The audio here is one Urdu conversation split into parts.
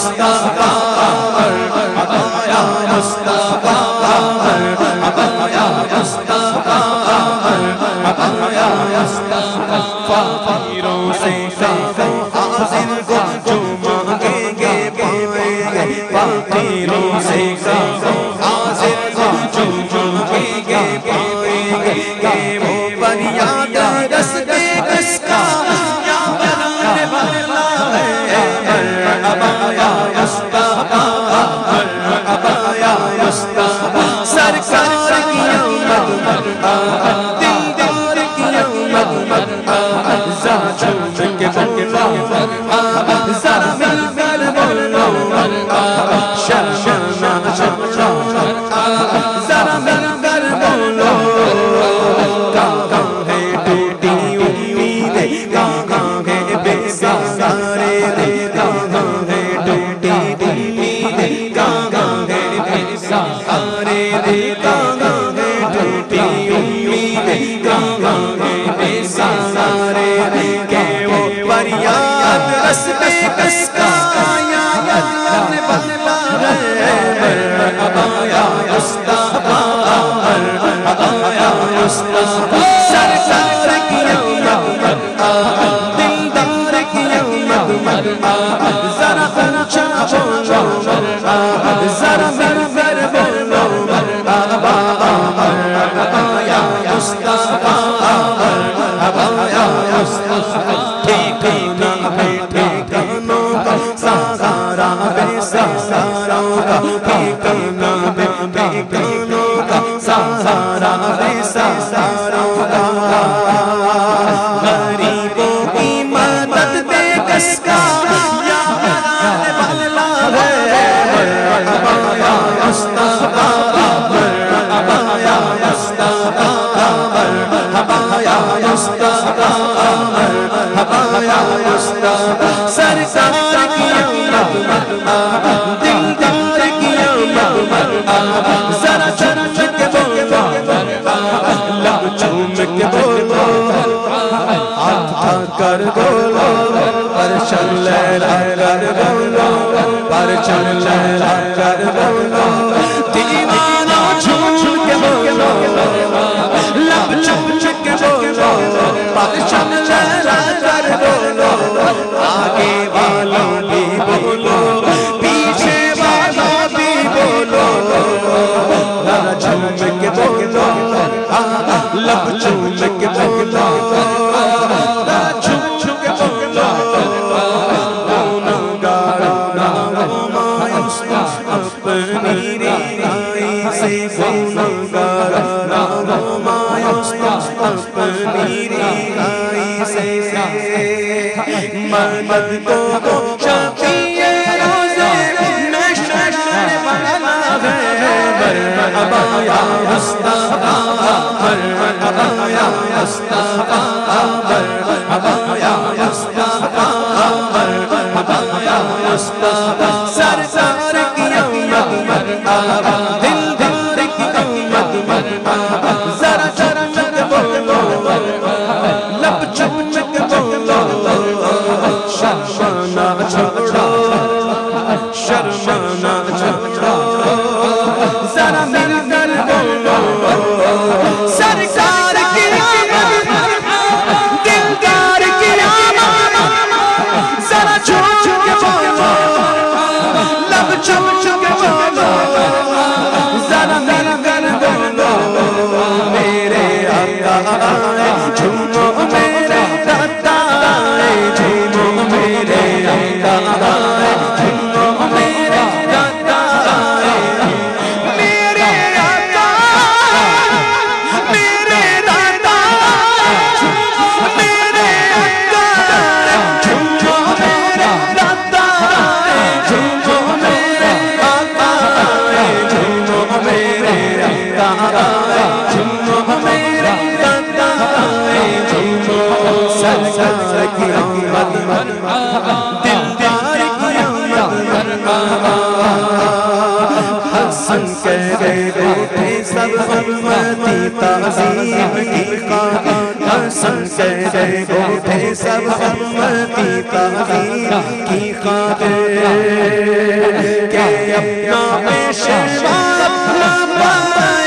مستقر مستقر دلدار کی آمد مرنا ذرا بچا بولو مرنا ذرا بر بر بولو مرنا آیا مصطفیٰ آیا مصطفیٰ ٹھیکانہ ہے ٹھیکانوں کا سارا بے سارا کا ٹھیکانہ بے ٹھیکانوں کا سارا بے سارا آ مرحبا یا مصطفیٰ مرحبا یا مصطفیٰ مرحبا مصطفیٰ مرحبا کی امت مرحبا دل دل کی امت مرحبا ذرا چرچک بولو لب چپ چک بولو شرمانہ چھوڑو شرمانہ چھوڑو سر دلدار کی آمد حسن کہہ بیٹھے سب امتی تعظیم کی خواہ حسن کہہ بیٹھے سب امتی تعظیم کی خواہ کہ اپنا پیشوا اپنا پایا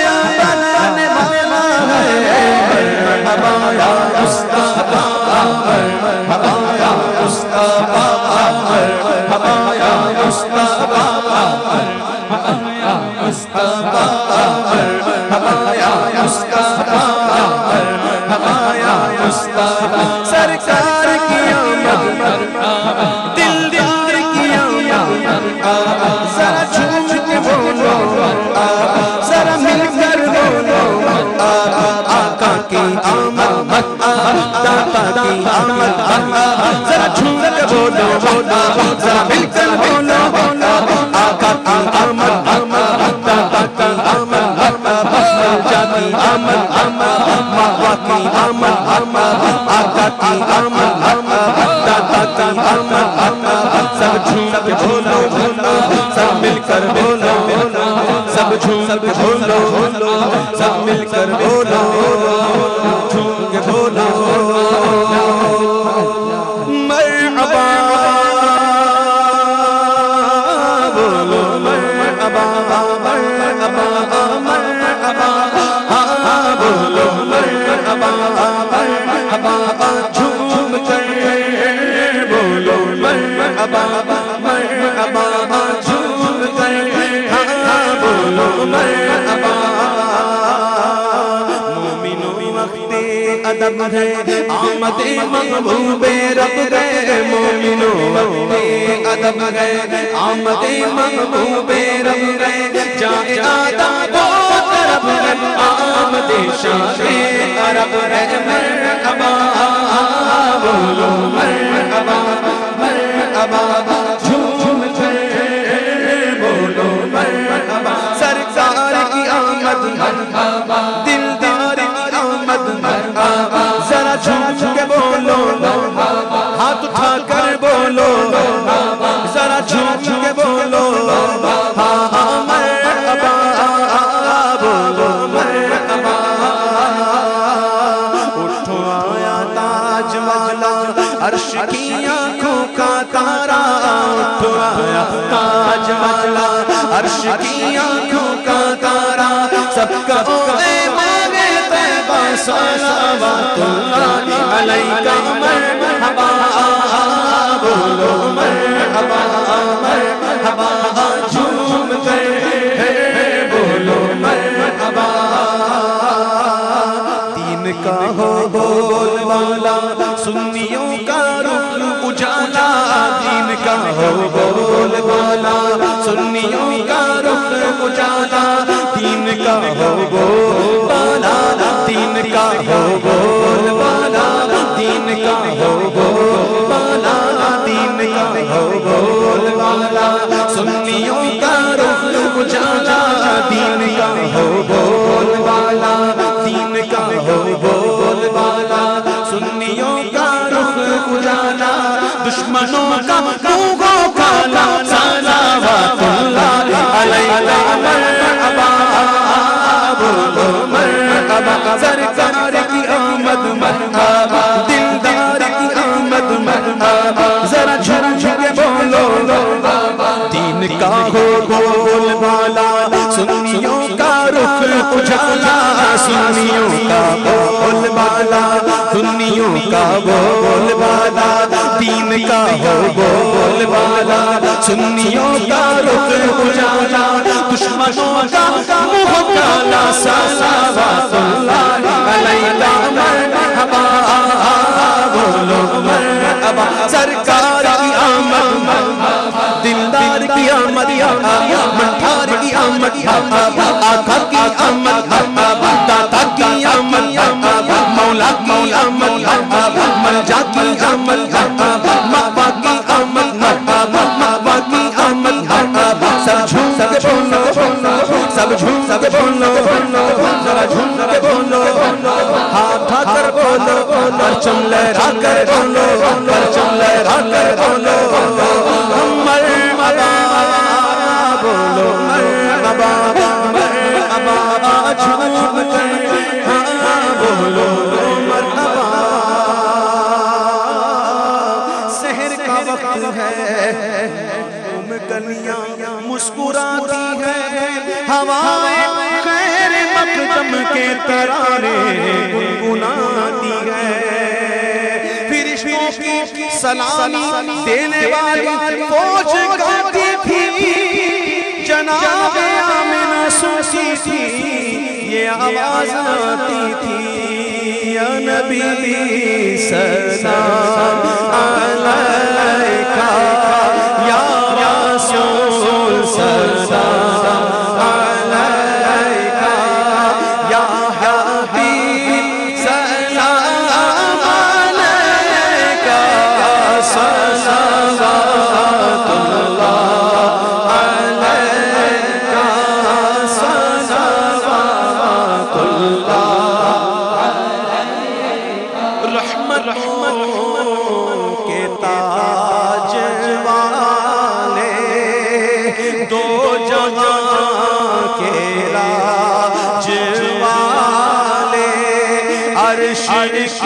داتا کی آمد ذرا جھوم کے بولو، ذرا مل کر بولو۔ آقا کی آمد داتا کی آمد جا کی آمد ماوا کی آمد آقا کی آمد داتا کی آمد سب جھوم کے بولو، سب مل کر بولو۔ سب جھوم کے بولو، سب مل کر بولو۔ جھوم کے بولو ادب ہے۔ آمد محبوب رب گئے مومنو وقت ادب ہے۔ آمد محبوب رب گئے جائے آدم وہ طرف ہے۔ آمد شان عرب ہے۔ مرحبا، بولو مرحبا مرحبا، جھوم کر بولو مرحبا۔ سرکار کی آمد مرحبا۔ کا اے مانے طیبہ صلوات اللہ علیکہ مرحبا بولو مرحبا مرحبا جھوم کر بولو مرحبا دین کا ہو بول والا سنیوں کا رخ اجالا۔ دین کا ہو بول والا سنیوں کا رخ اجالا۔ کا ہو سنیوں کا بول بالا، سنیوں کا بول بالا، دین کا ہو بول بالا، سنیوں کا رخ اجالا، دشمنوں کا منہ کالا صلوات اللہ علیہ مرحبا، بولو مرحبا، سرکار کی آمد، دلدار کی آمد، منٹھار کی آمد، آقا کی آمد داتا کی آمد مولا کی آمد ملجا کی وقت ہے۔ تم کلیاں مسکراتی ہے۔ ہوائیں خیر مقدم کے ترانے گنگناتی ہے۔ فرشتوں کی سلامی دینے والی فوج گاتی تھی۔ جناب آمنہ سوسی تھی۔ یہ آواز آتی تھی۔ یا نبی سلام علیکہ عرش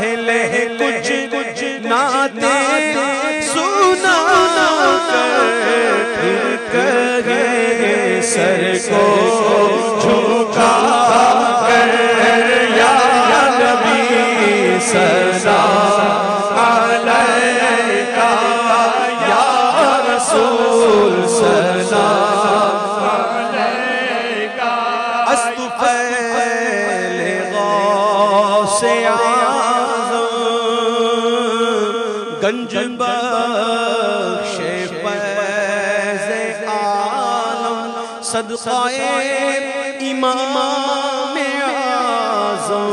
پہلے کچھ کچھ نعتیں سنا کر پھر کہے سر کو جھکا کر یا نبی سلام علیکہ یا رسول سلام علیکہ، استفیل غوث گنج بخش فیض عالم، صدقہ امام اعظم،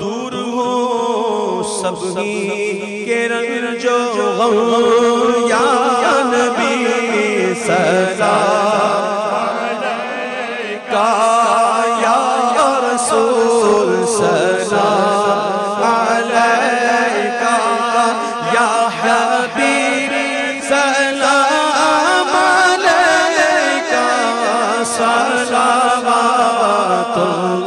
دور ہو سب ہی کے رنج و غم، یا نبی سلام علیکہ یا رسول سلام اللہ